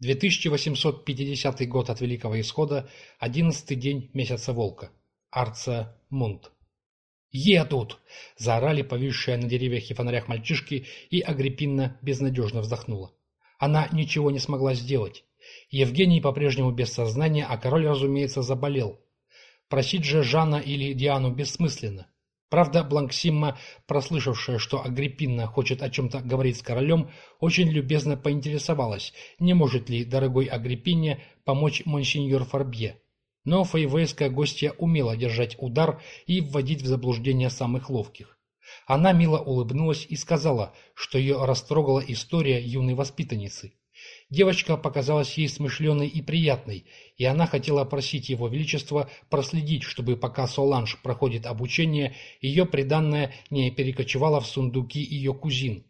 2850 год от Великого Исхода, одиннадцатый день месяца Волка. Арция Мунт. «Едут!» – заорали повисшие на деревьях и фонарях мальчишки, и Агриппина безнадежно вздохнула. Она ничего не смогла сделать. Евгений по-прежнему без сознания, а король, разумеется, заболел. Просить же Жана или Диану бессмысленно. Правда, Бланксимма, прослышавшая, что Агриппина хочет о чем-то говорить с королем, очень любезно поинтересовалась, не может ли дорогой Агриппине помочь монсеньор Фарбье. Но фейвейская гостья умела держать удар и вводить в заблуждение самых ловких. Она мило улыбнулась и сказала, что ее растрогала история юной воспитанницы. Девочка показалась ей смышленой и приятной, и она хотела просить его величество проследить, чтобы пока Соланж проходит обучение, ее приданное не перекочевало в сундуки ее кузин.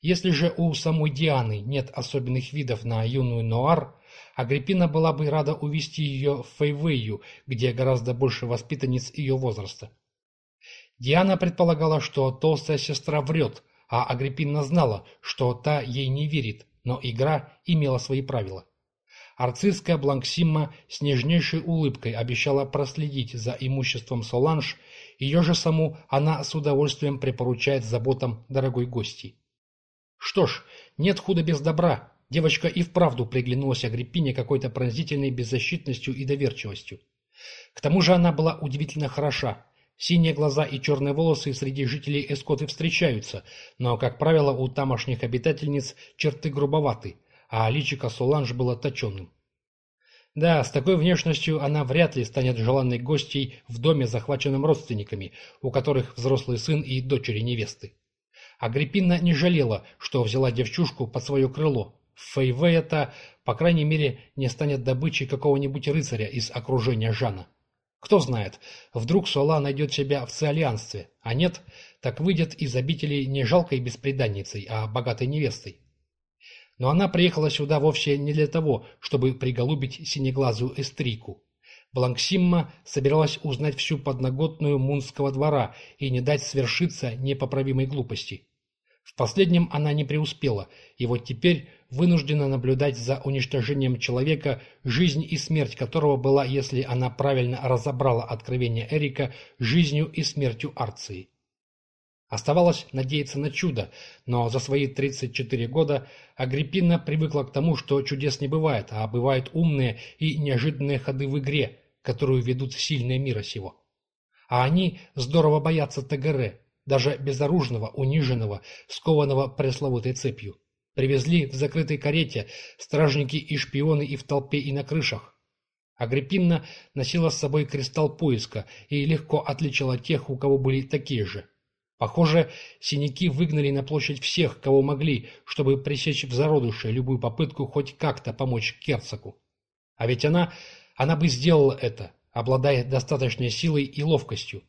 Если же у самой Дианы нет особенных видов на юную Ноар, Агриппина была бы рада увести ее в Фейвею, где гораздо больше воспитанниц ее возраста. Диана предполагала, что толстая сестра врет, а Агриппина знала, что та ей не верит, но игра имела свои правила. Арцистская Бланксимма с нежнейшей улыбкой обещала проследить за имуществом Соланж, ее же саму она с удовольствием припоручает заботам дорогой гости. Что ж, нет худа без добра, девочка и вправду приглянулась Агриппине какой-то пронзительной беззащитностью и доверчивостью. К тому же она была удивительно хороша, Синие глаза и черные волосы среди жителей Эскоты встречаются, но, как правило, у тамошних обитательниц черты грубоваты, а личико Соланж было точенным. Да, с такой внешностью она вряд ли станет желанной гостьей в доме, захваченном родственниками, у которых взрослый сын и дочери невесты. Агриппина не жалела, что взяла девчушку под свое крыло. Фейвея-то, по крайней мере, не станет добычей какого-нибудь рыцаря из окружения Жана. Кто знает, вдруг Суала найдет себя в циолианстве, а нет, так выйдет из обители не жалкой бесприданницей, а богатой невестой. Но она приехала сюда вовсе не для того, чтобы приголубить синеглазую эстрику. Бланксимма собиралась узнать всю подноготную мунского двора и не дать свершиться непоправимой глупости. В последнем она не преуспела, и вот теперь вынуждена наблюдать за уничтожением человека, жизнь и смерть которого была, если она правильно разобрала откровение Эрика, жизнью и смертью Арции. Оставалось надеяться на чудо, но за свои 34 года Агриппина привыкла к тому, что чудес не бывает, а бывают умные и неожиданные ходы в игре, которую ведут сильные мира сего. А они здорово боятся ТГР, даже безоружного, униженного, скованного пресловутой цепью. Привезли в закрытой карете стражники и шпионы и в толпе, и на крышах. Агриппинна носила с собой кристалл поиска и легко отличила тех, у кого были такие же. Похоже, синяки выгнали на площадь всех, кого могли, чтобы пресечь в зародыше любую попытку хоть как-то помочь Керцаку. А ведь она, она бы сделала это, обладая достаточной силой и ловкостью.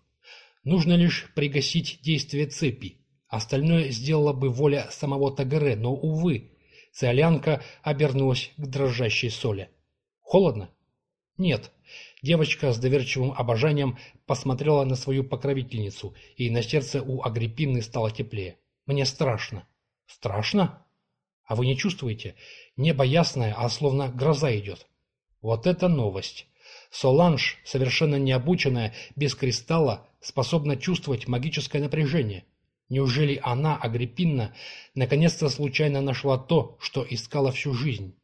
Нужно лишь пригасить действие цепи. Остальное сделала бы воля самого Тагаре, но, увы, циолянка обернулась к дрожащей соли. Холодно? Нет. Девочка с доверчивым обожанием посмотрела на свою покровительницу, и на сердце у Агриппины стало теплее. Мне страшно. Страшно? А вы не чувствуете? Небо ясное, а словно гроза идет. Вот это новость. Соланж, совершенно необученная, без кристалла, способна чувствовать магическое напряжение. Неужели она, Агриппинна, наконец-то случайно нашла то, что искала всю жизнь?